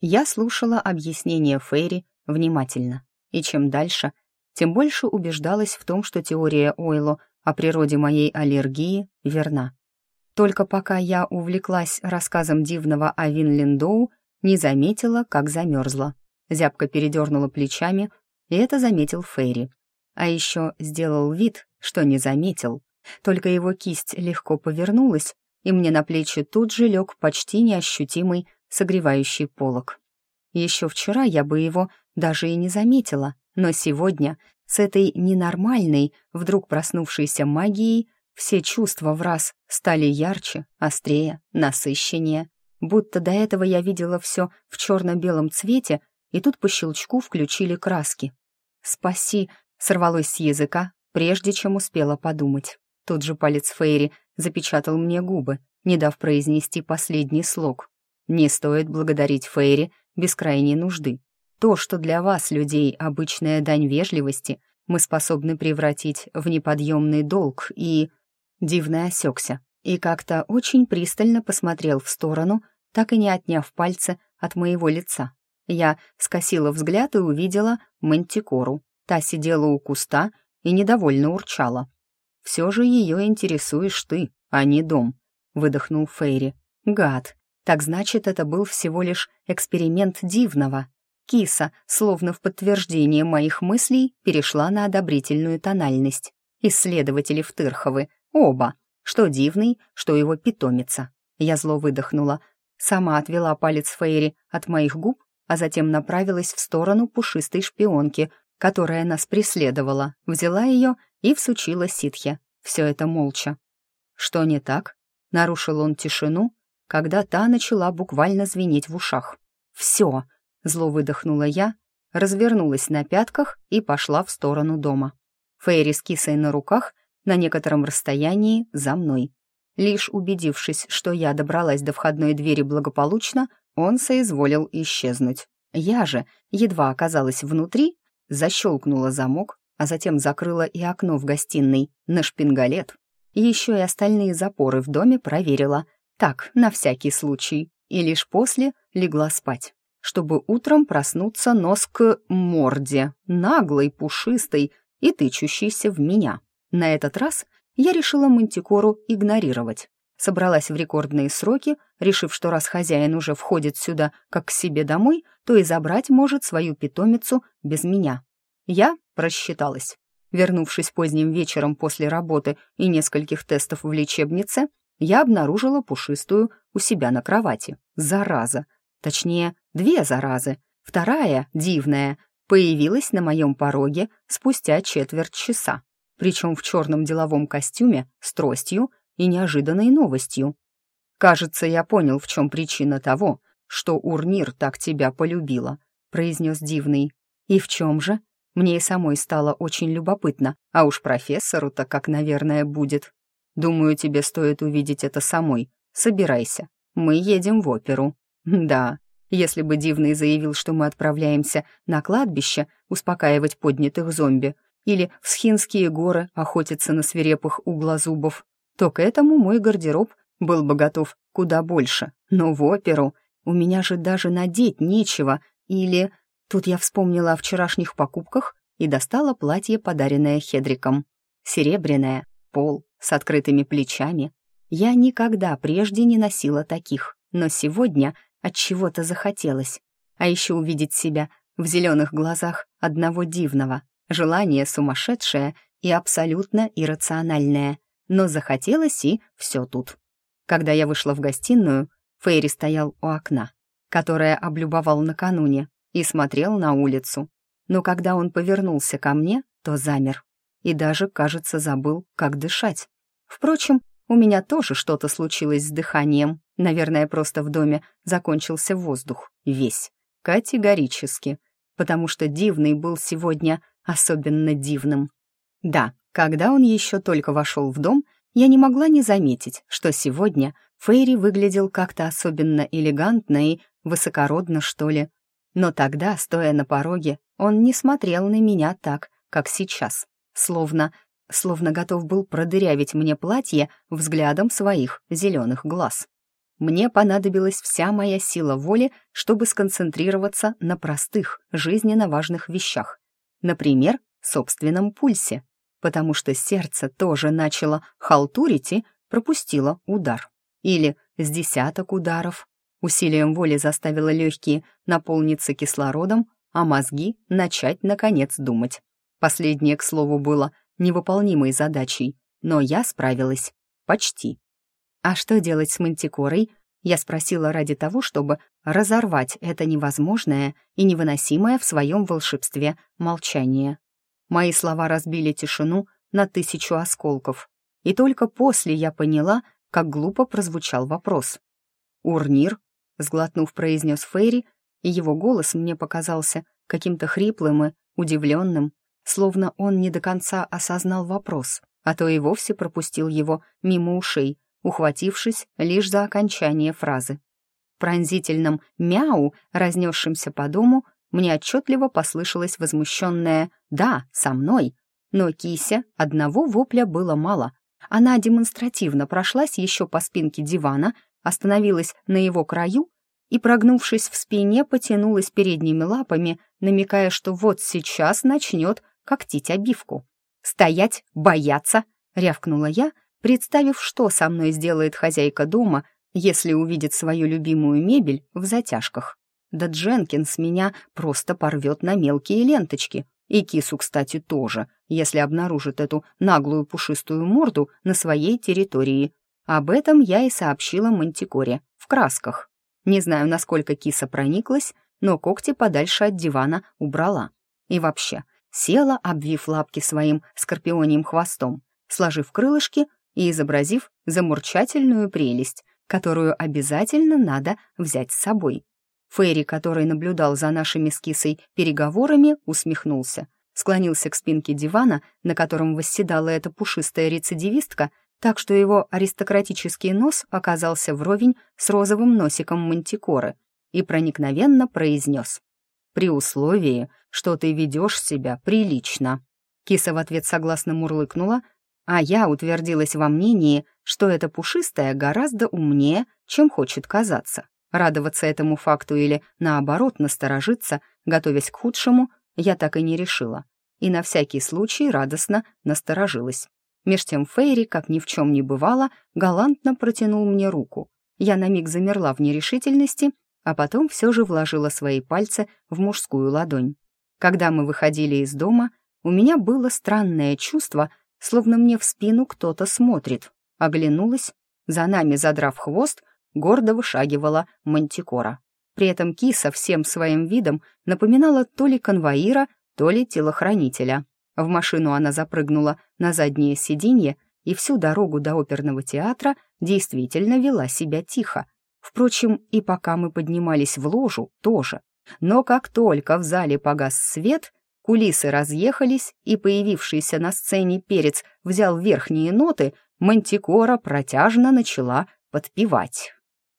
Я слушала объяснение Фейри внимательно, и чем дальше, тем больше убеждалась в том, что теория Ойло о природе моей аллергии верна. Только пока я увлеклась рассказом дивного о Винлендоу, не заметила, как замерзла. Зябко передернула плечами, и это заметил Фейри. А еще сделал вид, что не заметил. Только его кисть легко повернулась, и мне на плечи тут же лег почти неощутимый согревающий полог. Еще вчера я бы его даже и не заметила, но сегодня с этой ненормальной, вдруг проснувшейся магией, все чувства в раз стали ярче, острее, насыщеннее. Будто до этого я видела все в черно-белом цвете, и тут по щелчку включили краски. «Спаси!» — сорвалось с языка, прежде чем успела подумать. Тут же палец Фейри запечатал мне губы, не дав произнести последний слог. «Не стоит благодарить Фейри без крайней нужды. То, что для вас, людей, обычная дань вежливости, мы способны превратить в неподъемный долг и...» Дивный осекся и как-то очень пристально посмотрел в сторону, так и не отняв пальцы от моего лица. Я скосила взгляд и увидела мантикору. Та сидела у куста и недовольно урчала. «Все же ее интересуешь ты, а не дом», — выдохнул Фейри. «Гад, так значит, это был всего лишь эксперимент дивного». Киса, словно в подтверждение моих мыслей, перешла на одобрительную тональность. Исследователи Втырховы, оба, что дивный, что его питомица. Я зло выдохнула, сама отвела палец Фейри от моих губ, а затем направилась в сторону пушистой шпионки, которая нас преследовала, взяла ее и всучила ситхе. Все это молча. «Что не так?» — нарушил он тишину, когда та начала буквально звенеть в ушах. «Все!» — зло выдохнула я, развернулась на пятках и пошла в сторону дома. Фейри с кисой на руках на некотором расстоянии за мной. Лишь убедившись, что я добралась до входной двери благополучно, он соизволил исчезнуть. Я же, едва оказалась внутри, защелкнула замок, а затем закрыла и окно в гостиной на шпингалет. Еще и остальные запоры в доме проверила. Так, на всякий случай. И лишь после легла спать, чтобы утром проснуться нос к морде, наглой, пушистой и тычущейся в меня. На этот раз я решила мантикору игнорировать. Собралась в рекордные сроки, решив, что раз хозяин уже входит сюда как к себе домой, то и забрать может свою питомицу без меня. Я просчиталась. Вернувшись поздним вечером после работы и нескольких тестов в лечебнице, я обнаружила пушистую у себя на кровати. Зараза. Точнее, две заразы. Вторая, дивная, появилась на моем пороге спустя четверть часа причем в черном деловом костюме, с тростью и неожиданной новостью. «Кажется, я понял, в чем причина того, что Урнир так тебя полюбила», — произнес Дивный. «И в чем же?» Мне и самой стало очень любопытно, а уж профессору-то как, наверное, будет. Думаю, тебе стоит увидеть это самой. Собирайся. Мы едем в оперу. Да, если бы Дивный заявил, что мы отправляемся на кладбище успокаивать поднятых зомби, или в Схинские горы охотиться на свирепых углозубов, то к этому мой гардероб был бы готов куда больше. Но в оперу у меня же даже надеть нечего, или... Тут я вспомнила о вчерашних покупках и достала платье, подаренное Хедриком. Серебряное, пол, с открытыми плечами. Я никогда прежде не носила таких, но сегодня от чего-то захотелось. А еще увидеть себя в зеленых глазах одного дивного, Желание сумасшедшее и абсолютно иррациональное, но захотелось и все тут. Когда я вышла в гостиную, Фейри стоял у окна, которое облюбовал накануне, и смотрел на улицу. Но когда он повернулся ко мне, то замер. И даже, кажется, забыл, как дышать. Впрочем, у меня тоже что-то случилось с дыханием. Наверное, просто в доме закончился воздух. Весь. Категорически. Потому что дивный был сегодня особенно дивным. Да, когда он еще только вошел в дом, я не могла не заметить, что сегодня Фейри выглядел как-то особенно элегантно и высокородно, что ли. Но тогда, стоя на пороге, он не смотрел на меня так, как сейчас, словно, словно готов был продырявить мне платье взглядом своих зеленых глаз. мне понадобилась вся моя сила воли, чтобы сконцентрироваться на простых, жизненно важных вещах. Например, собственном пульсе, потому что сердце тоже начало халтурить и пропустило удар. Или с десяток ударов. Усилием воли заставило легкие наполниться кислородом, а мозги начать, наконец, думать. Последнее, к слову, было невыполнимой задачей, но я справилась. Почти. А что делать с мантикорой? Я спросила ради того, чтобы разорвать это невозможное и невыносимое в своем волшебстве молчание. Мои слова разбили тишину на тысячу осколков. И только после я поняла, как глупо прозвучал вопрос. «Урнир?» — сглотнув, произнес Фейри, и его голос мне показался каким-то хриплым и удивленным, словно он не до конца осознал вопрос, а то и вовсе пропустил его мимо ушей, ухватившись лишь за окончание фразы. В пронзительном «мяу», разнесшемся по дому, мне отчетливо послышалось возмущенное «да, со мной», но кися одного вопля было мало. Она демонстративно прошлась еще по спинке дивана, остановилась на его краю и, прогнувшись в спине, потянулась передними лапами, намекая, что вот сейчас начнет когтить обивку. «Стоять, бояться!» — рявкнула я, представив, что со мной сделает хозяйка дома, если увидит свою любимую мебель в затяжках. Да Дженкинс меня просто порвет на мелкие ленточки. И кису, кстати, тоже, если обнаружит эту наглую пушистую морду на своей территории. Об этом я и сообщила Мантикоре в красках. Не знаю, насколько киса прониклась, но когти подальше от дивана убрала. И вообще, села, обвив лапки своим скорпионьим хвостом, сложив крылышки и изобразив замурчательную прелесть, которую обязательно надо взять с собой. Ферри, который наблюдал за нашими с кисой переговорами, усмехнулся, склонился к спинке дивана, на котором восседала эта пушистая рецидивистка, так что его аристократический нос оказался вровень с розовым носиком мантикоры, и проникновенно произнес «При условии, что ты ведешь себя прилично». Киса в ответ согласно мурлыкнула, а я утвердилась во мнении, что эта пушистая гораздо умнее, чем хочет казаться. Радоваться этому факту или, наоборот, насторожиться, готовясь к худшему, я так и не решила. И на всякий случай радостно насторожилась. Меж тем Фейри, как ни в чем не бывало, галантно протянул мне руку. Я на миг замерла в нерешительности, а потом все же вложила свои пальцы в мужскую ладонь. Когда мы выходили из дома, у меня было странное чувство, словно мне в спину кто-то смотрит. Оглянулась, за нами, задрав хвост, гордо вышагивала мантикора. При этом киса всем своим видом напоминала то ли конвоира, то ли телохранителя. В машину она запрыгнула на заднее сиденье и всю дорогу до оперного театра действительно вела себя тихо. Впрочем, и пока мы поднимались в ложу, тоже. Но как только в зале погас свет, кулисы разъехались, и появившийся на сцене перец взял верхние ноты, Мантикора протяжно начала подпевать.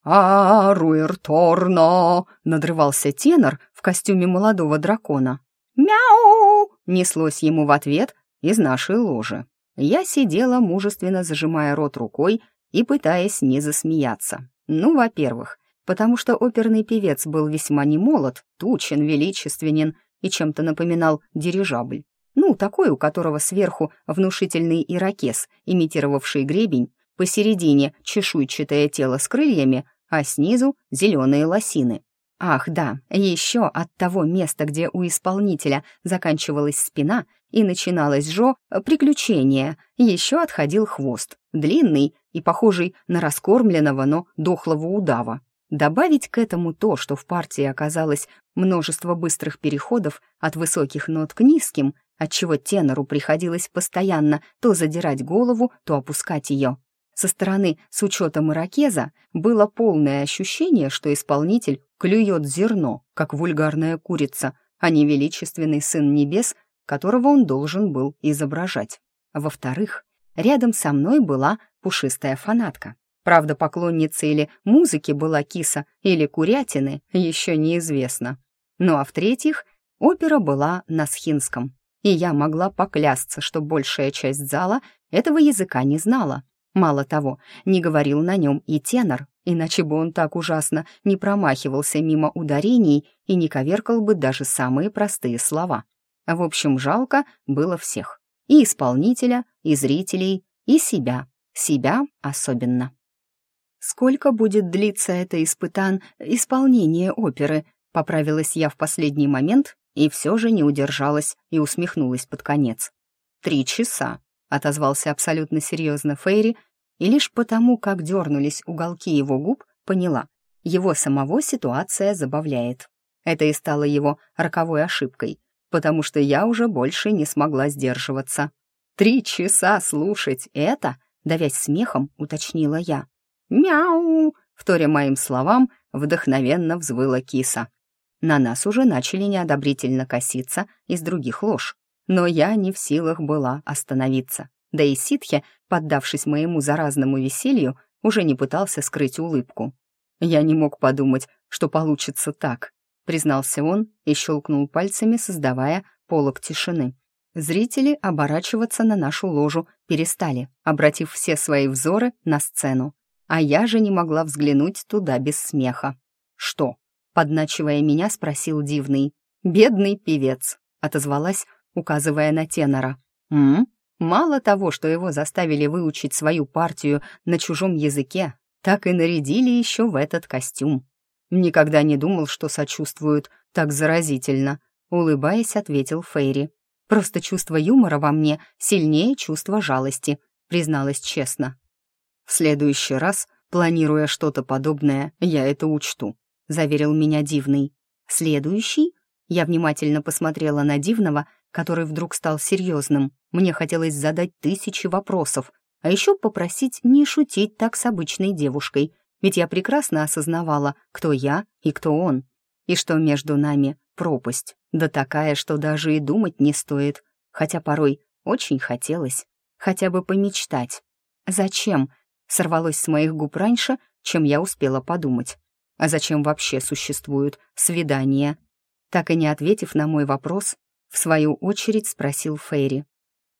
«А, Руэрторно!» — надрывался тенор в костюме молодого дракона. «Мяу!» — неслось ему в ответ из нашей ложи. Я сидела, мужественно зажимая рот рукой и пытаясь не засмеяться. Ну, во-первых, потому что оперный певец был весьма немолод, тучен, величественен и чем-то напоминал дирижабль. Ну, такой, у которого сверху внушительный ирокез, имитировавший гребень, посередине чешуйчатое тело с крыльями, а снизу зеленые лосины. Ах, да, еще от того места, где у исполнителя заканчивалась спина и начиналось жо, приключение, еще отходил хвост, длинный и похожий на раскормленного, но дохлого удава. Добавить к этому то, что в партии оказалось множество быстрых переходов от высоких нот к низким, отчего тенору приходилось постоянно то задирать голову, то опускать ее. Со стороны, с учетом иракеза, было полное ощущение, что исполнитель клюет зерно, как вульгарная курица, а не величественный сын небес, которого он должен был изображать. Во-вторых, рядом со мной была пушистая фанатка. Правда, поклонница или музыки была киса, или курятины, еще неизвестно. Ну а в-третьих, опера была на схинском, и я могла поклясться, что большая часть зала этого языка не знала. Мало того, не говорил на нем и тенор, иначе бы он так ужасно не промахивался мимо ударений и не коверкал бы даже самые простые слова. В общем, жалко было всех. И исполнителя, и зрителей, и себя. Себя особенно. «Сколько будет длиться это испытан исполнение оперы?» Поправилась я в последний момент и все же не удержалась и усмехнулась под конец. «Три часа», — отозвался абсолютно серьезно Фейри, и лишь потому, как дернулись уголки его губ, поняла, его самого ситуация забавляет. Это и стало его роковой ошибкой, потому что я уже больше не смогла сдерживаться. «Три часа слушать это?» — давясь смехом, уточнила я. «Мяу!» — вторя моим словам, вдохновенно взвыла киса. На нас уже начали неодобрительно коситься из других лож, но я не в силах была остановиться. Да и ситхе, поддавшись моему заразному веселью, уже не пытался скрыть улыбку. «Я не мог подумать, что получится так», — признался он и щелкнул пальцами, создавая полог тишины. Зрители оборачиваться на нашу ложу перестали, обратив все свои взоры на сцену. А я же не могла взглянуть туда без смеха. «Что?» подначивая меня, спросил дивный. «Бедный певец», — отозвалась, указывая на тенора. «М? Мало того, что его заставили выучить свою партию на чужом языке, так и нарядили еще в этот костюм. Никогда не думал, что сочувствуют так заразительно», — улыбаясь, ответил Фейри. «Просто чувство юмора во мне сильнее чувства жалости», — призналась честно. «В следующий раз, планируя что-то подобное, я это учту», заверил меня Дивный. «Следующий?» Я внимательно посмотрела на Дивного, который вдруг стал серьезным. Мне хотелось задать тысячи вопросов, а еще попросить не шутить так с обычной девушкой, ведь я прекрасно осознавала, кто я и кто он, и что между нами пропасть, да такая, что даже и думать не стоит, хотя порой очень хотелось хотя бы помечтать. «Зачем?» — сорвалось с моих губ раньше, чем я успела подумать. А зачем вообще существуют свидания? Так и не ответив на мой вопрос, в свою очередь спросил Фейри.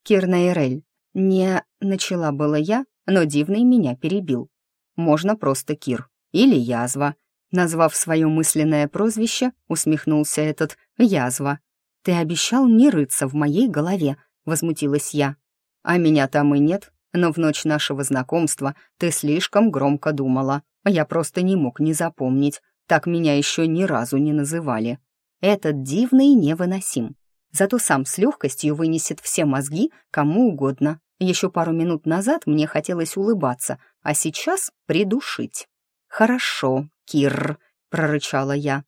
«Кирнаэрель, не...» — начала было я, но Дивный меня перебил. «Можно просто Кир. Или Язва». Назвав свое мысленное прозвище, усмехнулся этот «Язва». «Ты обещал не рыться в моей голове», — возмутилась я. «А меня там и нет, но в ночь нашего знакомства ты слишком громко думала. Я просто не мог не запомнить, так меня еще ни разу не называли. Этот дивный невыносим. Зато сам с легкостью вынесет все мозги кому угодно. Еще пару минут назад мне хотелось улыбаться, а сейчас придушить. «Хорошо, Кир», — прорычала я.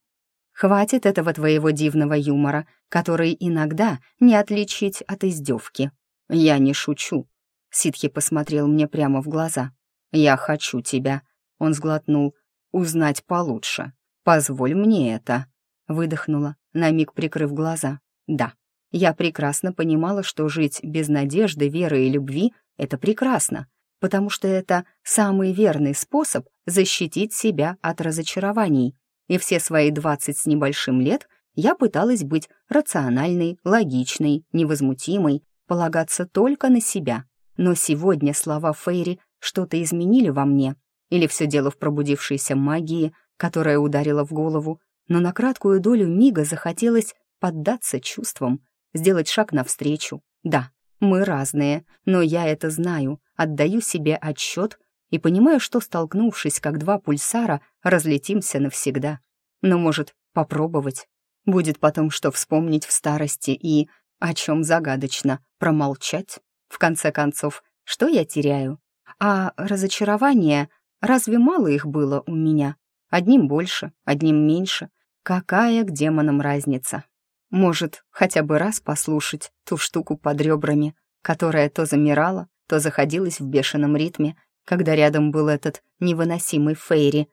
«Хватит этого твоего дивного юмора, который иногда не отличить от издевки». «Я не шучу», — Ситхи посмотрел мне прямо в глаза. «Я хочу тебя. Он сглотнул. «Узнать получше. Позволь мне это». Выдохнула, на миг прикрыв глаза. «Да, я прекрасно понимала, что жить без надежды, веры и любви — это прекрасно, потому что это самый верный способ защитить себя от разочарований. И все свои двадцать с небольшим лет я пыталась быть рациональной, логичной, невозмутимой, полагаться только на себя. Но сегодня слова Фейри что-то изменили во мне, или все дело в пробудившейся магии, которая ударила в голову, но на краткую долю мига захотелось поддаться чувствам, сделать шаг навстречу. Да, мы разные, но я это знаю, отдаю себе отчет и понимаю, что, столкнувшись как два пульсара, разлетимся навсегда. Но, может, попробовать? Будет потом что вспомнить в старости и, о чем загадочно, промолчать? В конце концов, что я теряю? А разочарование Разве мало их было у меня? Одним больше, одним меньше. Какая к демонам разница? Может, хотя бы раз послушать ту штуку под ребрами, которая то замирала, то заходилась в бешеном ритме, когда рядом был этот невыносимый Фейри,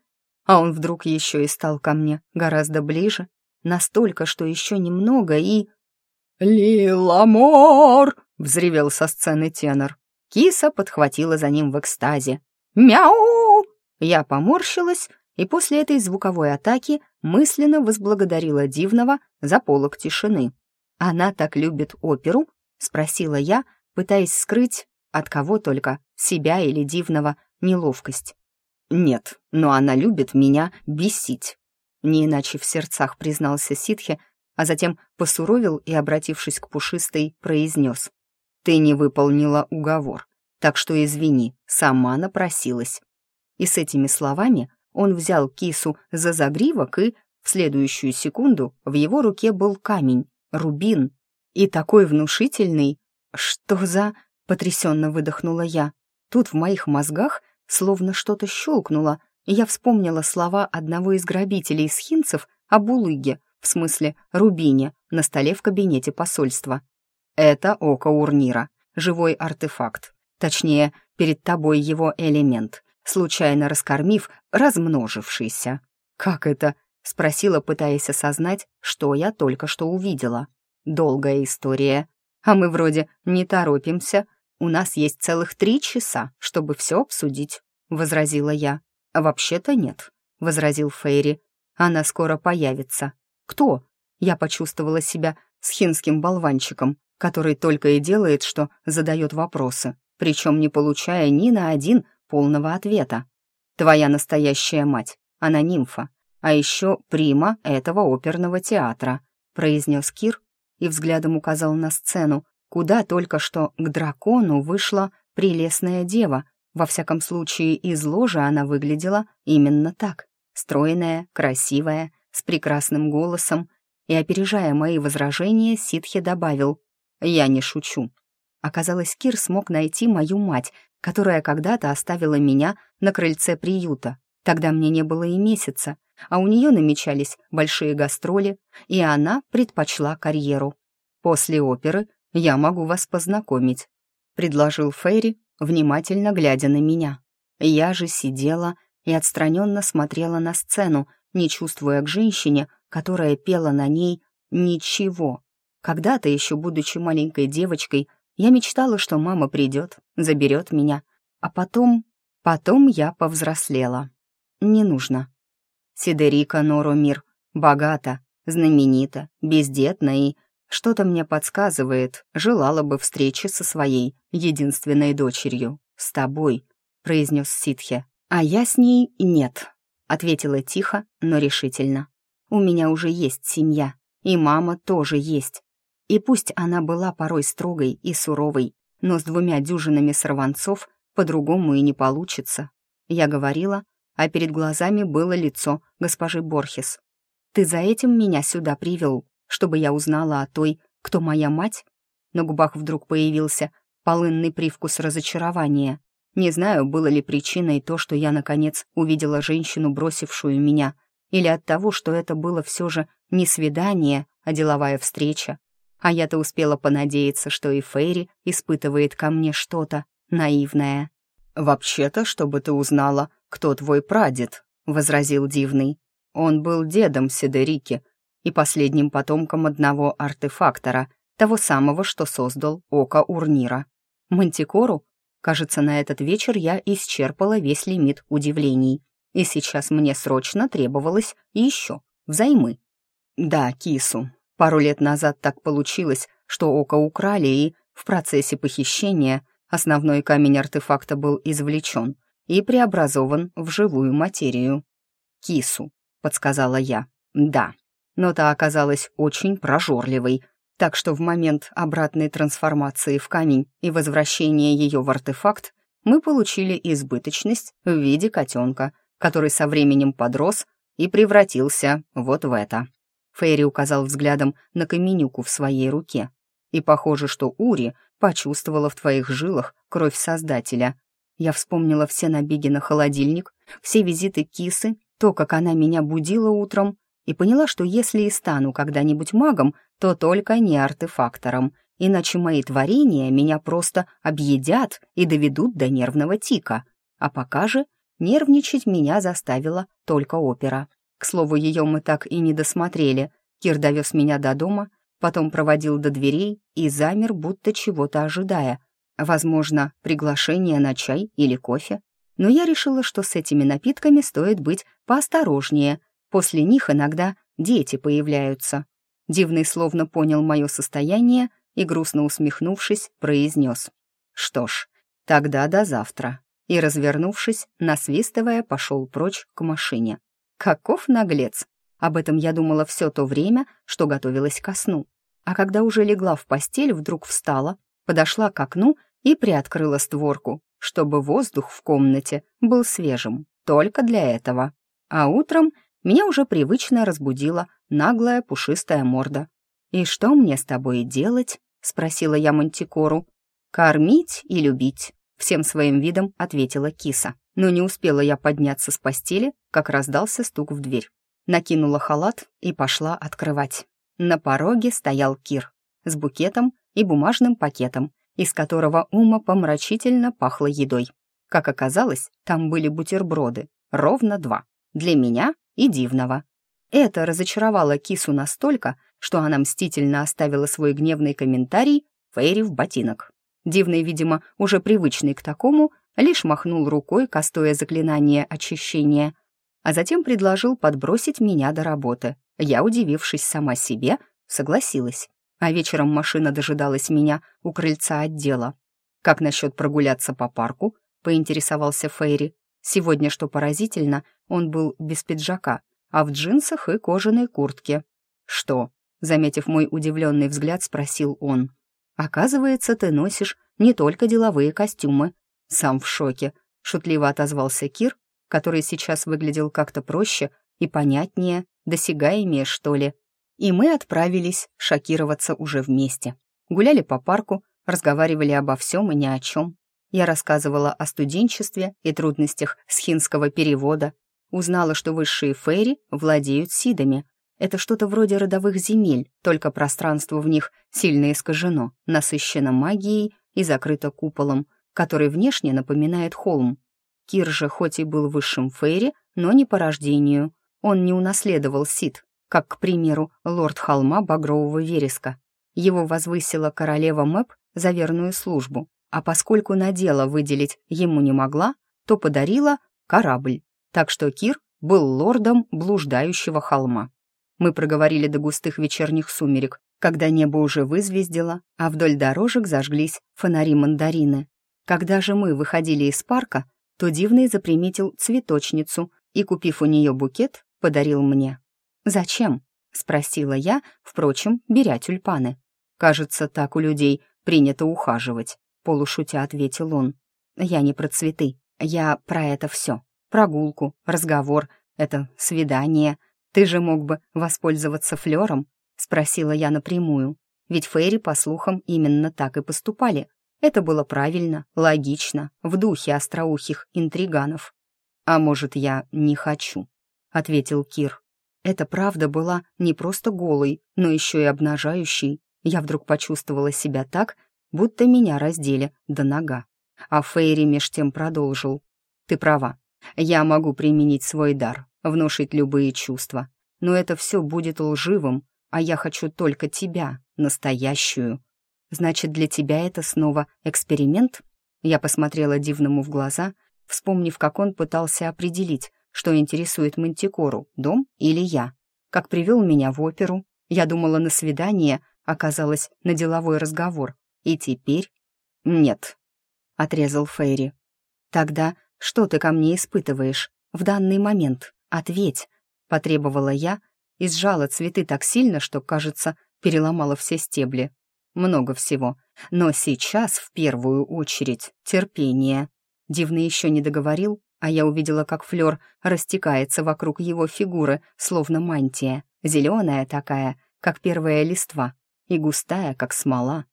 а он вдруг еще и стал ко мне гораздо ближе, настолько, что еще немного и... «Лиламор!» — взревел со сцены тенор. Киса подхватила за ним в экстазе. «Мяу!» Я поморщилась и после этой звуковой атаки мысленно возблагодарила Дивного за полок тишины. «Она так любит оперу?» — спросила я, пытаясь скрыть От кого только, себя или дивного, неловкость. «Нет, но она любит меня бесить», — не иначе в сердцах признался ситхе, а затем посуровил и, обратившись к пушистой, произнес. «Ты не выполнила уговор, так что извини, сама напросилась». И с этими словами он взял кису за загривок и, в следующую секунду, в его руке был камень, рубин, и такой внушительный. «Что за...» — потрясенно выдохнула я. Тут в моих мозгах словно что-то щелкнуло, и я вспомнила слова одного из грабителей схинцев о булыге, в смысле рубине, на столе в кабинете посольства. «Это око Урнира, живой артефакт. Точнее, перед тобой его элемент, случайно раскормив, размножившийся». «Как это?» — спросила, пытаясь осознать, что я только что увидела. «Долгая история. А мы вроде не торопимся. У нас есть целых три часа, чтобы все обсудить», — возразила я. «Вообще-то нет», — возразил Фейри. «Она скоро появится». «Кто?» Я почувствовала себя схинским болванчиком, который только и делает, что задает вопросы, причем не получая ни на один полного ответа. «Твоя настоящая мать, она нимфа, а еще прима этого оперного театра», произнес Кир и взглядом указал на сцену, куда только что к дракону вышла прелестная дева. Во всяком случае, из ложи она выглядела именно так. Стройная, красивая, с прекрасным голосом. И, опережая мои возражения, Ситхи добавил «Я не шучу». Оказалось, Кир смог найти мою мать, которая когда-то оставила меня на крыльце приюта. Тогда мне не было и месяца, а у нее намечались большие гастроли, и она предпочла карьеру. «После оперы я могу вас познакомить», — предложил Фейри, внимательно глядя на меня. Я же сидела и отстраненно смотрела на сцену, не чувствуя к женщине, которая пела на ней ничего. Когда-то, еще будучи маленькой девочкой, я мечтала, что мама придет, заберет меня, а потом... Потом я повзрослела. Не нужно. Сидерика Норомир богата, знаменита, бездетна и, что-то мне подсказывает, желала бы встречи со своей единственной дочерью, с тобой, произнес Ситхе. А я с ней нет, ответила тихо, но решительно. У меня уже есть семья, и мама тоже есть. И пусть она была порой строгой и суровой, но с двумя дюжинами сорванцов по-другому и не получится. Я говорила, а перед глазами было лицо госпожи Борхес. «Ты за этим меня сюда привел, чтобы я узнала о той, кто моя мать?» На губах вдруг появился полынный привкус разочарования. Не знаю, было ли причиной то, что я, наконец, увидела женщину, бросившую меня, или от того, что это было все же не свидание, а деловая встреча. А я-то успела понадеяться, что и Фейри испытывает ко мне что-то наивное. «Вообще-то, чтобы ты узнала, кто твой прадед», — возразил Дивный. «Он был дедом Седерики и последним потомком одного артефактора, того самого, что создал Око Урнира. Мантикору? Кажется, на этот вечер я исчерпала весь лимит удивлений, и сейчас мне срочно требовалось еще взаймы. Да, кису. Пару лет назад так получилось, что Око украли, и в процессе похищения основной камень артефакта был извлечен — и преобразован в живую материю. «Кису», — подсказала я. «Да». Но та оказалась очень прожорливой, так что в момент обратной трансформации в камень и возвращения ее в артефакт мы получили избыточность в виде котенка, который со временем подрос и превратился вот в это. Фейри указал взглядом на каменюку в своей руке. И похоже, что Ури почувствовала в твоих жилах кровь Создателя я вспомнила все набеги на холодильник, все визиты кисы, то, как она меня будила утром, и поняла, что если и стану когда-нибудь магом, то только не артефактором, иначе мои творения меня просто объедят и доведут до нервного тика. А пока же нервничать меня заставила только опера. К слову, ее мы так и не досмотрели. Кир довез меня до дома, потом проводил до дверей и замер, будто чего-то ожидая — Возможно, приглашение на чай или кофе. Но я решила, что с этими напитками стоит быть поосторожнее. После них иногда дети появляются. Дивный словно понял мое состояние и, грустно усмехнувшись, произнес. «Что ж, Тогда до завтра. И, развернувшись, насвистывая, пошел прочь к машине. Каков наглец! Об этом я думала все то время, что готовилась ко сну. А когда уже легла в постель, вдруг встала, подошла к окну и приоткрыла створку, чтобы воздух в комнате был свежим, только для этого. А утром меня уже привычно разбудила наглая пушистая морда. «И что мне с тобой делать?» — спросила я Мантикору. «Кормить и любить», — всем своим видом ответила киса. Но не успела я подняться с постели, как раздался стук в дверь. Накинула халат и пошла открывать. На пороге стоял Кир с букетом и бумажным пакетом, из которого ума помрачительно пахло едой. Как оказалось, там были бутерброды, ровно два, для меня и Дивного. Это разочаровало кису настолько, что она мстительно оставила свой гневный комментарий Фейри в ботинок. Дивный, видимо, уже привычный к такому, лишь махнул рукой, кастуя заклинание очищения, а затем предложил подбросить меня до работы. Я, удивившись сама себе, согласилась. А вечером машина дожидалась меня у крыльца отдела. «Как насчет прогуляться по парку?» — поинтересовался Фейри. Сегодня, что поразительно, он был без пиджака, а в джинсах и кожаной куртке. «Что?» — заметив мой удивленный взгляд, спросил он. «Оказывается, ты носишь не только деловые костюмы». «Сам в шоке», — шутливо отозвался Кир, который сейчас выглядел как-то проще и понятнее, досягаемее, что ли. И мы отправились шокироваться уже вместе. Гуляли по парку, разговаривали обо всем и ни о чем. Я рассказывала о студенчестве и трудностях схинского перевода, узнала, что высшие фейри владеют сидами. Это что-то вроде родовых земель, только пространство в них сильно искажено, насыщено магией и закрыто куполом, который внешне напоминает холм. Кир же хоть и был высшим фейри, но не по рождению. Он не унаследовал сид, как, к примеру, лорд холма Багрового Вереска. Его возвысила королева Мэп за верную службу, а поскольку на дело выделить ему не могла, то подарила корабль. Так что Кир был лордом блуждающего холма. Мы проговорили до густых вечерних сумерек, когда небо уже вызвездило, а вдоль дорожек зажглись фонари-мандарины. Когда же мы выходили из парка, то Дивный заприметил цветочницу и, купив у нее букет, подарил мне. «Зачем?» — спросила я, впрочем, беря тюльпаны. «Кажется, так у людей принято ухаживать», — полушутя ответил он. «Я не про цветы, я про это все. Прогулку, разговор, это свидание. Ты же мог бы воспользоваться флером?» — спросила я напрямую. Ведь Фейри, по слухам, именно так и поступали. Это было правильно, логично, в духе остроухих интриганов. «А может, я не хочу?» — ответил Кир. Эта правда была не просто голой, но еще и обнажающей. Я вдруг почувствовала себя так, будто меня раздели до нога. А Фейри меж тем продолжил. «Ты права. Я могу применить свой дар, внушить любые чувства. Но это все будет лживым, а я хочу только тебя, настоящую. Значит, для тебя это снова эксперимент?» Я посмотрела Дивному в глаза, вспомнив, как он пытался определить, что интересует Мантикору, дом или я. Как привел меня в оперу, я думала на свидание, оказалось на деловой разговор. И теперь... Нет, — отрезал Фейри. Тогда что ты ко мне испытываешь в данный момент? Ответь, — потребовала я и сжала цветы так сильно, что, кажется, переломала все стебли. Много всего. Но сейчас, в первую очередь, терпение. Дивный еще не договорил, а я увидела, как флёр растекается вокруг его фигуры, словно мантия, зеленая такая, как первая листва, и густая, как смола.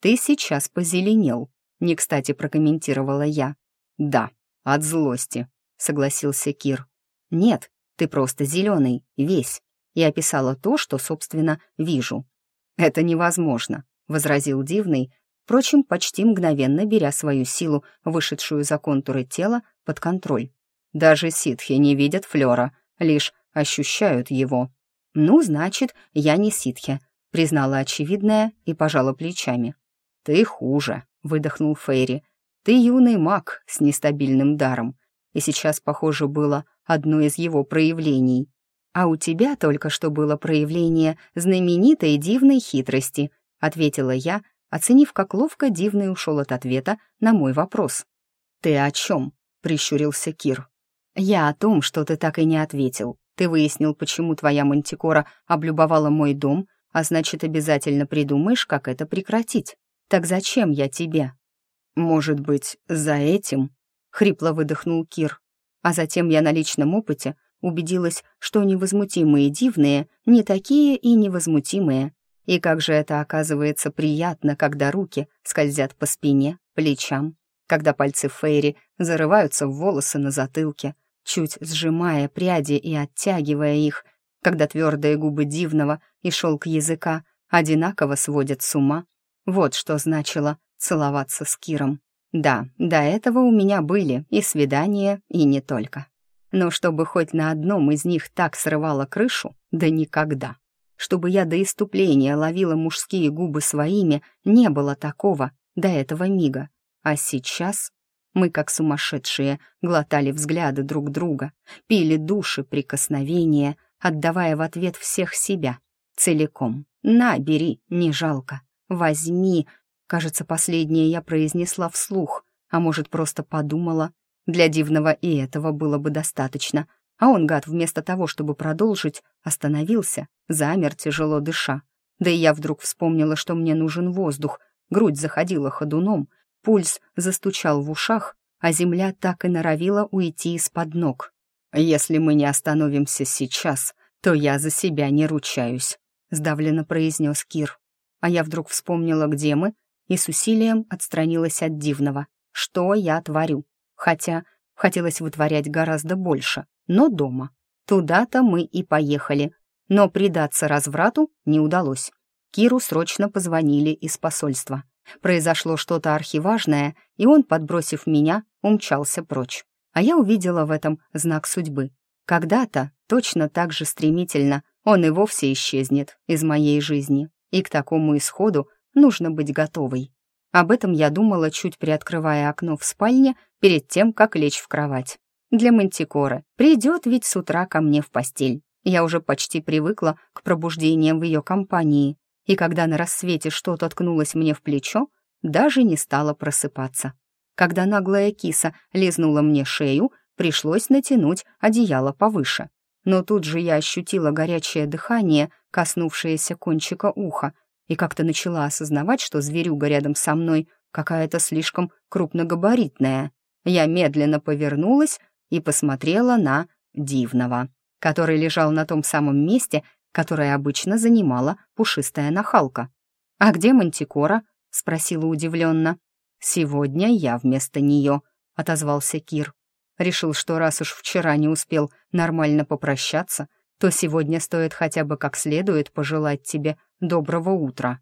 «Ты сейчас позеленел», — не кстати прокомментировала я. «Да, от злости», — согласился Кир. «Нет, ты просто зеленый, весь», и описала то, что, собственно, вижу. «Это невозможно», — возразил Дивный, впрочем, почти мгновенно беря свою силу, вышедшую за контуры тела, под контроль. Даже ситхи не видят флера, лишь ощущают его. «Ну, значит, я не ситхи», — признала очевидное и пожала плечами. «Ты хуже», — выдохнул Фейри. «Ты юный маг с нестабильным даром, и сейчас, похоже, было одно из его проявлений. А у тебя только что было проявление знаменитой дивной хитрости», — ответила я, оценив, как ловко Дивный ушел от ответа на мой вопрос. «Ты о чем?» — прищурился Кир. «Я о том, что ты так и не ответил. Ты выяснил, почему твоя мантикора облюбовала мой дом, а значит, обязательно придумаешь, как это прекратить. Так зачем я тебе?» «Может быть, за этим?» — хрипло выдохнул Кир. А затем я на личном опыте убедилась, что невозмутимые дивные не такие и невозмутимые. И как же это оказывается приятно, когда руки скользят по спине, плечам, когда пальцы Фейри зарываются в волосы на затылке, чуть сжимая пряди и оттягивая их, когда твердые губы дивного и шелк языка одинаково сводят с ума. Вот что значило целоваться с Киром. Да, до этого у меня были и свидания, и не только. Но чтобы хоть на одном из них так срывало крышу, да никогда. Чтобы я до иступления ловила мужские губы своими, не было такого до этого мига. А сейчас мы, как сумасшедшие, глотали взгляды друг друга, пили души прикосновения, отдавая в ответ всех себя, целиком. «На, бери, не жалко. Возьми». Кажется, последнее я произнесла вслух, а может, просто подумала, для Дивного и этого было бы достаточно. А он, гад, вместо того, чтобы продолжить, остановился, замер, тяжело дыша. Да и я вдруг вспомнила, что мне нужен воздух. Грудь заходила ходуном, пульс застучал в ушах, а земля так и норовила уйти из-под ног. «Если мы не остановимся сейчас, то я за себя не ручаюсь», — сдавленно произнес Кир. А я вдруг вспомнила, где мы, и с усилием отстранилась от Дивного. Что я творю? хотя хотелось вытворять гораздо больше, но дома. Туда-то мы и поехали, но предаться разврату не удалось. Киру срочно позвонили из посольства. Произошло что-то архиважное, и он, подбросив меня, умчался прочь. А я увидела в этом знак судьбы. Когда-то, точно так же стремительно, он и вовсе исчезнет из моей жизни. И к такому исходу нужно быть готовой. Об этом я думала, чуть приоткрывая окно в спальне перед тем, как лечь в кровать. Для Мантикоры придет ведь с утра ко мне в постель. Я уже почти привыкла к пробуждениям в ее компании, и когда на рассвете что-то ткнулось мне в плечо, даже не стала просыпаться. Когда наглая киса лизнула мне шею, пришлось натянуть одеяло повыше. Но тут же я ощутила горячее дыхание, коснувшееся кончика уха, и как-то начала осознавать, что зверюга рядом со мной какая-то слишком крупногабаритная. Я медленно повернулась и посмотрела на Дивного, который лежал на том самом месте, которое обычно занимала пушистая нахалка. «А где Мантикора?» — спросила удивленно. «Сегодня я вместо нее», — отозвался Кир. Решил, что раз уж вчера не успел нормально попрощаться, то сегодня стоит хотя бы как следует пожелать тебе доброго утра.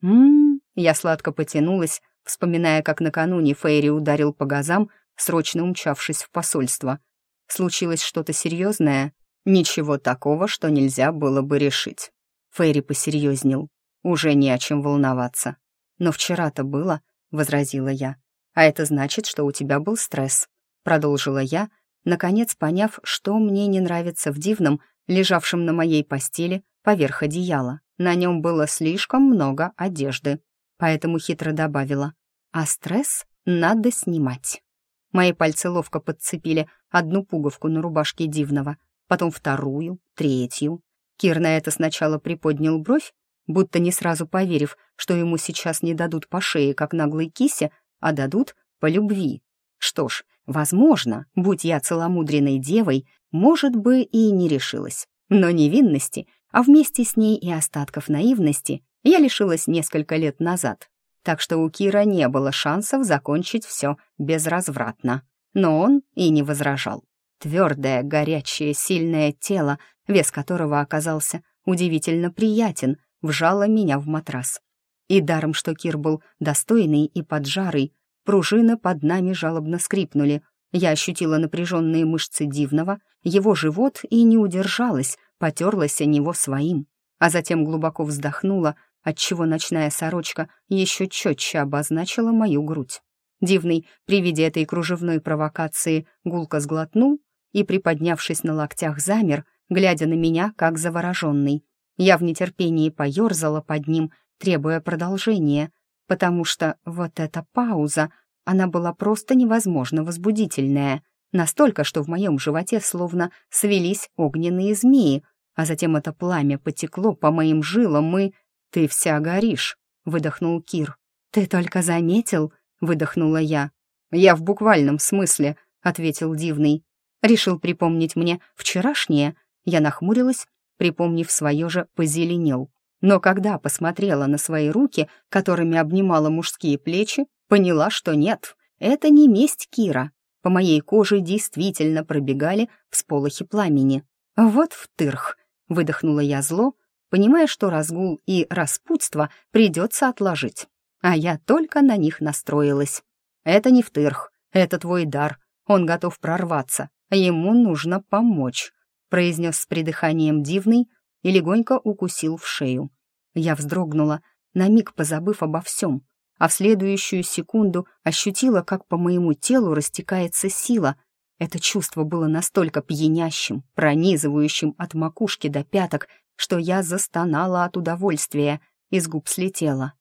Мм, я сладко потянулась, вспоминая, как накануне Фейри ударил по газам, срочно умчавшись в посольство. Случилось что-то серьезное? Ничего такого, что нельзя было бы решить. Фейри посерьезнел. Уже не о чем волноваться. Но вчера-то было, возразила я. А это значит, что у тебя был стресс. Продолжила я, наконец поняв, что мне не нравится в дивном, лежавшем на моей постели поверх одеяла. На нем было слишком много одежды, поэтому хитро добавила, а стресс надо снимать. Мои пальцы ловко подцепили одну пуговку на рубашке Дивного, потом вторую, третью. Кир на это сначала приподнял бровь, будто не сразу поверив, что ему сейчас не дадут по шее, как наглой кисе, а дадут по любви. Что ж, возможно, будь я целомудренной девой, может бы, и не решилась. Но невинности, а вместе с ней и остатков наивности, я лишилась несколько лет назад. Так что у Кира не было шансов закончить все безразвратно. Но он и не возражал. Твердое, горячее, сильное тело, вес которого оказался удивительно приятен, вжало меня в матрас. И даром, что Кир был достойный и поджарый, пружины под нами жалобно скрипнули, я ощутила напряженные мышцы дивного, его живот и не удержалась, потерлась о него своим, а затем глубоко вздохнула, отчего ночная сорочка еще четче обозначила мою грудь. Дивный при виде этой кружевной провокации гулко сглотнул и, приподнявшись на локтях, замер, глядя на меня, как завороженный. Я в нетерпении поерзала под ним, требуя продолжения, потому что вот эта пауза, она была просто невозможно возбудительная, настолько, что в моем животе словно свелись огненные змеи, а затем это пламя потекло по моим жилам и... «Ты вся горишь», — выдохнул Кир. «Ты только заметил?» — выдохнула я. «Я в буквальном смысле», — ответил Дивный. Решил припомнить мне вчерашнее. Я нахмурилась, припомнив свое же, позеленел. Но когда посмотрела на свои руки, которыми обнимала мужские плечи, поняла, что нет, это не месть Кира. По моей коже действительно пробегали всполохи пламени. «Вот втырх!» — выдохнула я зло, понимая, что разгул и распутство придется отложить. А я только на них настроилась. «Это не втырх, это твой дар. Он готов прорваться, ему нужно помочь», — произнес с придыханием дивный, и легонько укусил в шею. Я вздрогнула, на миг позабыв обо всем, а в следующую секунду ощутила, как по моему телу растекается сила. Это чувство было настолько пьянящим, пронизывающим от макушки до пяток, что я застонала от удовольствия, из губ слетела.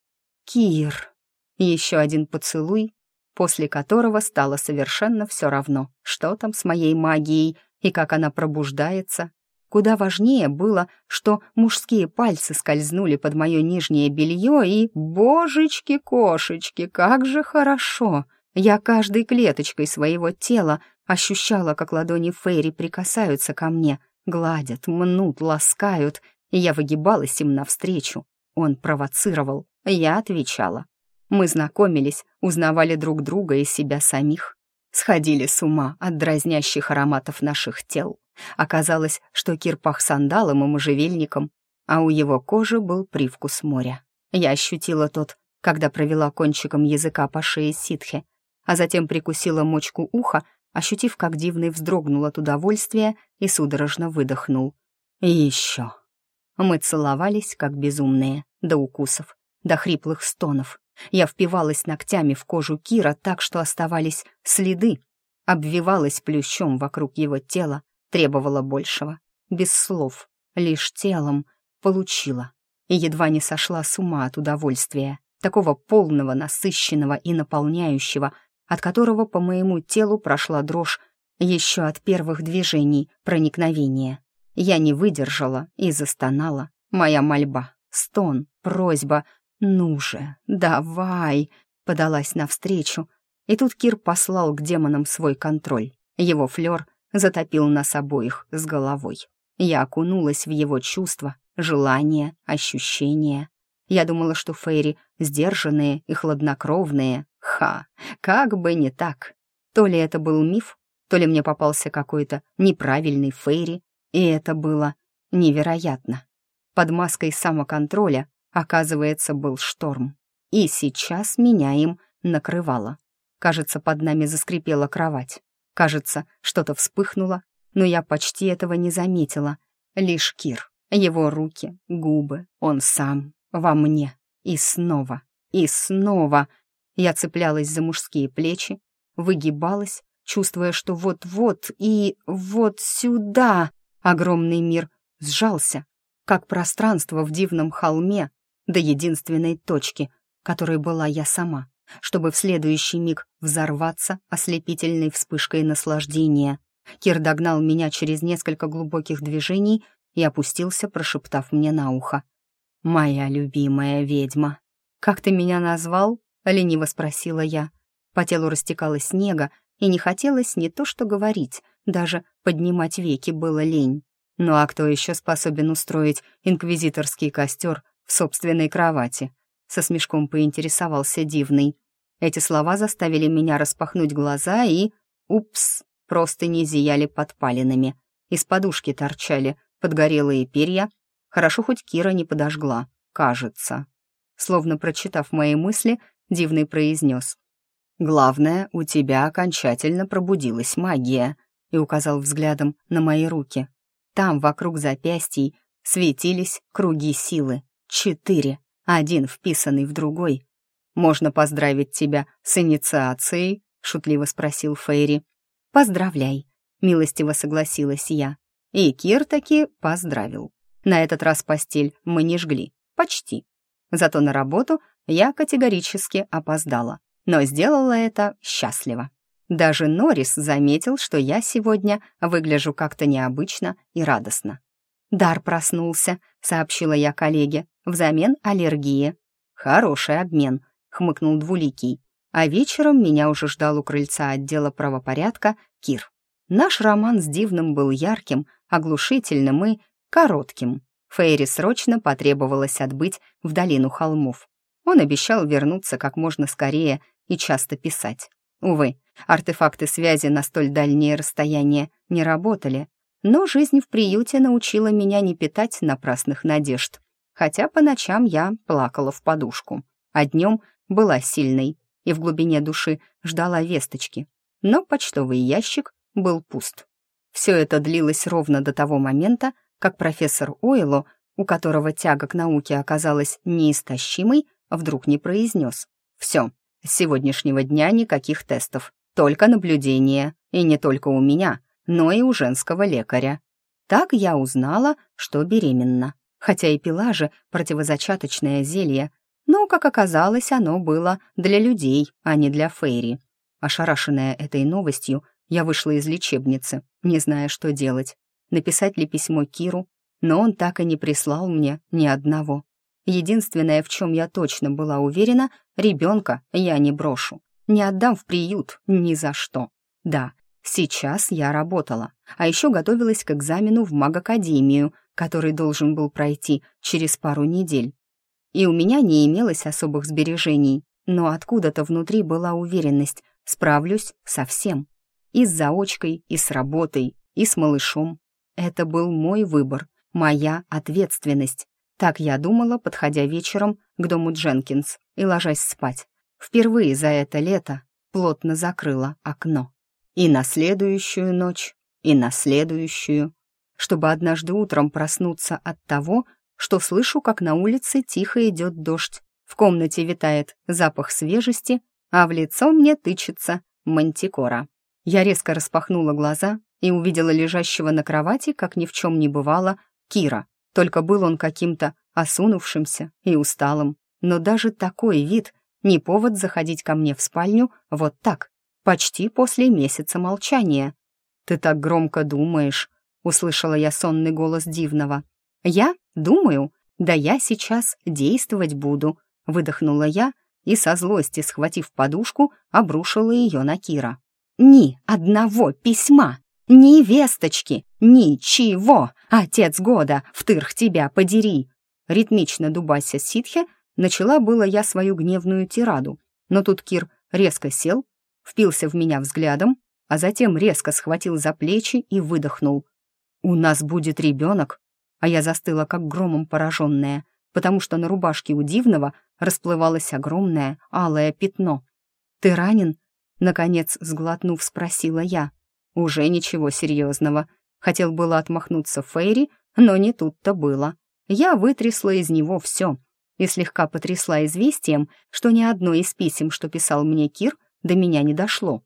«Кир!» Еще один поцелуй, после которого стало совершенно все равно, что там с моей магией и как она пробуждается, Куда важнее было, что мужские пальцы скользнули под мое нижнее белье и... Божечки-кошечки, как же хорошо! Я каждой клеточкой своего тела ощущала, как ладони Фейри прикасаются ко мне, гладят, мнут, ласкают, и я выгибалась им навстречу. Он провоцировал, я отвечала. Мы знакомились, узнавали друг друга и себя самих. Сходили с ума от дразнящих ароматов наших тел. Оказалось, что Кир пах сандалом и можжевельником, а у его кожи был привкус моря. Я ощутила тот, когда провела кончиком языка по шее ситхи, а затем прикусила мочку уха, ощутив, как дивный вздрогнул от удовольствия и судорожно выдохнул. И еще. Мы целовались, как безумные, до укусов, до хриплых стонов. Я впивалась ногтями в кожу Кира так, что оставались следы, обвивалась плющом вокруг его тела, Требовала большего, без слов, лишь телом, получила. И едва не сошла с ума от удовольствия, такого полного, насыщенного и наполняющего, от которого по моему телу прошла дрожь еще от первых движений проникновения. Я не выдержала и застонала. Моя мольба, стон, просьба «Ну же, давай!» подалась навстречу, и тут Кир послал к демонам свой контроль. Его флёр затопил нас обоих с головой. Я окунулась в его чувства, желания, ощущения. Я думала, что Фейри сдержанные и хладнокровные. Ха, как бы не так. То ли это был миф, то ли мне попался какой-то неправильный Фейри, и это было невероятно. Под маской самоконтроля, оказывается, был шторм. И сейчас меня им накрывало. Кажется, под нами заскрипела кровать. Кажется, что-то вспыхнуло, но я почти этого не заметила. Лишь Кир, его руки, губы, он сам, во мне. И снова, и снова. Я цеплялась за мужские плечи, выгибалась, чувствуя, что вот-вот и вот сюда огромный мир сжался, как пространство в дивном холме до единственной точки, которой была я сама чтобы в следующий миг взорваться ослепительной вспышкой наслаждения. Кир догнал меня через несколько глубоких движений и опустился, прошептав мне на ухо. «Моя любимая ведьма». «Как ты меня назвал?» — лениво спросила я. По телу растекалось снега, и не хотелось не то что говорить, даже поднимать веки было лень. Ну а кто еще способен устроить инквизиторский костер в собственной кровати? со смешком поинтересовался Дивный. Эти слова заставили меня распахнуть глаза и... Упс! Просто не зияли подпалинами. Из подушки торчали подгорелые перья. Хорошо, хоть Кира не подожгла, кажется. Словно прочитав мои мысли, Дивный произнес. «Главное, у тебя окончательно пробудилась магия», и указал взглядом на мои руки. Там, вокруг запястий, светились круги силы. Четыре один вписанный в другой. «Можно поздравить тебя с инициацией?» — шутливо спросил Фейри. «Поздравляй», — милостиво согласилась я. И Кир таки поздравил. На этот раз постель мы не жгли. Почти. Зато на работу я категорически опоздала, но сделала это счастливо. Даже Норрис заметил, что я сегодня выгляжу как-то необычно и радостно. «Дар проснулся», — сообщила я коллеге, «взамен аллергии». «Хороший обмен», — хмыкнул Двуликий. А вечером меня уже ждал у крыльца отдела правопорядка Кир. Наш роман с Дивным был ярким, оглушительным и коротким. Фейри срочно потребовалось отбыть в долину холмов. Он обещал вернуться как можно скорее и часто писать. Увы, артефакты связи на столь дальние расстояния не работали, но жизнь в приюте научила меня не питать напрасных надежд, хотя по ночам я плакала в подушку, а днем была сильной и в глубине души ждала весточки. Но почтовый ящик был пуст. Все это длилось ровно до того момента, как профессор Ойло, у которого тяга к науке оказалась неистощимой, вдруг не произнес. «Все, с сегодняшнего дня никаких тестов, только наблюдение, и не только у меня, но и у женского лекаря. Так я узнала, что беременна, хотя и пила же противозачаточное зелье, но, как оказалось, оно было для людей, а не для Фейри. Ошарашенная этой новостью, я вышла из лечебницы, не зная, что делать. Написать ли письмо Киру, но он так и не прислал мне ни одного. Единственное, в чем я точно была уверена, ребенка я не брошу. Не отдам в приют ни за что. Да, сейчас я работала, а еще готовилась к экзамену в магакадемию, который должен был пройти через пару недель. И у меня не имелось особых сбережений, но откуда-то внутри была уверенность, справлюсь со всем. И с заочкой, и с работой, и с малышом. Это был мой выбор, моя ответственность. Так я думала, подходя вечером к дому Дженкинс и ложась спать. Впервые за это лето плотно закрыла окно. И на следующую ночь, и на следующую, чтобы однажды утром проснуться от того, что слышу, как на улице тихо идет дождь, в комнате витает запах свежести, а в лицо мне тычется мантикора. Я резко распахнула глаза и увидела лежащего на кровати, как ни в чем не бывало, Кира. Только был он каким-то осунувшимся и усталым. Но даже такой вид не повод заходить ко мне в спальню вот так, почти после месяца молчания. «Ты так громко думаешь», — услышала я сонный голос Дивного. «Я думаю, да я сейчас действовать буду», — выдохнула я и со злости, схватив подушку, обрушила ее на Кира. «Ни одного письма, ни весточки, ничего! Отец года, втырх тебя подери!» Ритмично дубася ситхе, начала было я свою гневную тираду, но тут Кир резко сел, впился в меня взглядом, а затем резко схватил за плечи и выдохнул. «У нас будет ребенок!» А я застыла, как громом пораженная, потому что на рубашке у Дивного расплывалось огромное алое пятно. «Ты ранен?» — наконец, сглотнув, спросила я. «Уже ничего серьезного». Хотел было отмахнуться Фейри, но не тут-то было. Я вытрясла из него все и слегка потрясла известием, что ни одно из писем, что писал мне Кир, до меня не дошло.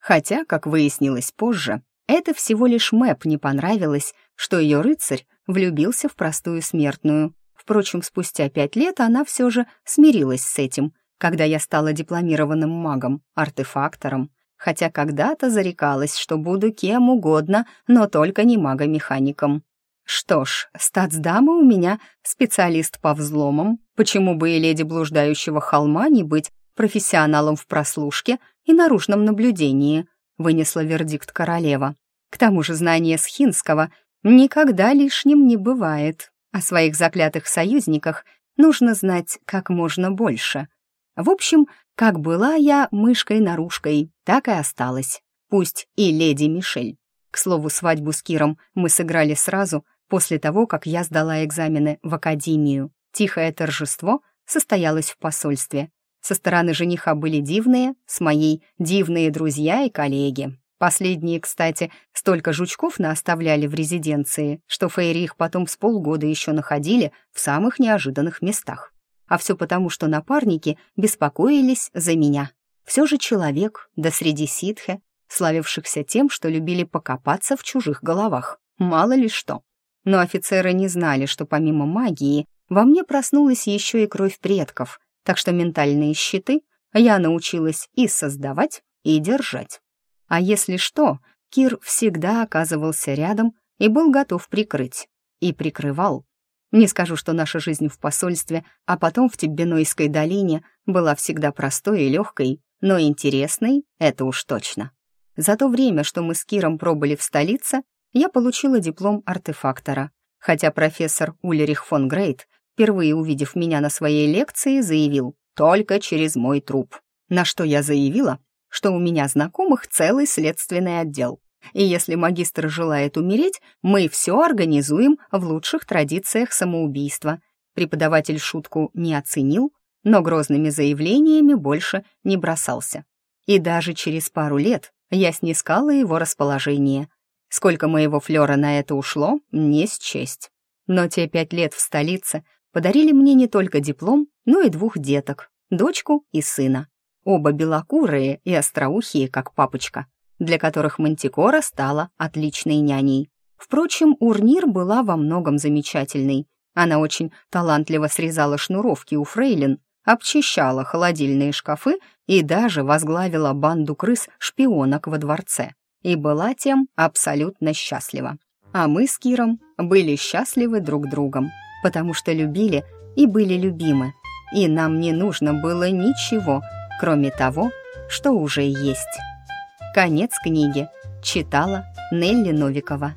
Хотя, как выяснилось позже, это всего лишь Мэп не понравилось, что ее рыцарь влюбился в простую смертную. Впрочем, спустя пять лет она все же смирилась с этим, когда я стала дипломированным магом, артефактором, хотя когда-то зарекалась, что буду кем угодно, но только не магомехаником. Что ж, статсдама у меня специалист по взломам, почему бы и леди блуждающего холма не быть профессионалом в прослушке и наружном наблюдении, вынесла вердикт королева. К тому же знание схинского никогда лишним не бывает. О своих заклятых союзниках нужно знать как можно больше. В общем, как была я мышкой-нарушкой, так и осталась. Пусть и леди Мишель. К слову, свадьбу с Киром мы сыграли сразу после того, как я сдала экзамены в академию. Тихое торжество состоялось в посольстве. Со стороны жениха были дивные, с моей дивные друзья и коллеги. Последние, кстати, столько жучков наоставляли в резиденции, что Фейри их потом с полгода еще находили в самых неожиданных местах. А все потому, что напарники беспокоились за меня. Все же человек, да среди ситхе, славившихся тем, что любили покопаться в чужих головах. Мало ли что. Но офицеры не знали, что помимо магии во мне проснулась еще и кровь предков, так что ментальные щиты я научилась и создавать, и держать. А если что, Кир всегда оказывался рядом и был готов прикрыть. И прикрывал. Не скажу, что наша жизнь в посольстве, а потом в Тиббинойской долине была всегда простой и легкой, но интересной — это уж точно. За то время, что мы с Киром пробыли в столице, я получила диплом артефактора, хотя профессор Ульрих фон Грейт, впервые увидев меня на своей лекции, заявил «только через мой труп», на что я заявила, что у меня знакомых целый следственный отдел, и если магистр желает умереть, мы все организуем в лучших традициях самоубийства. Преподаватель шутку не оценил, но грозными заявлениями больше не бросался. И даже через пару лет я снискала его расположение. Сколько моего флера на это ушло, не счесть. Но те пять лет в столице подарили мне не только диплом, но и двух деток, дочку и сына. Оба белокурые и остроухие, как папочка для которых Мантикора стала отличной няней. Впрочем, Урнир была во многом замечательной. Она очень талантливо срезала шнуровки у фрейлин, обчищала холодильные шкафы и даже возглавила банду крыс-шпионок во дворце. И была тем абсолютно счастлива. А мы с Киром были счастливы друг другом, потому что любили и были любимы. И нам не нужно было ничего, кроме того, что уже есть. Конец книги. Читала Нелли Новикова.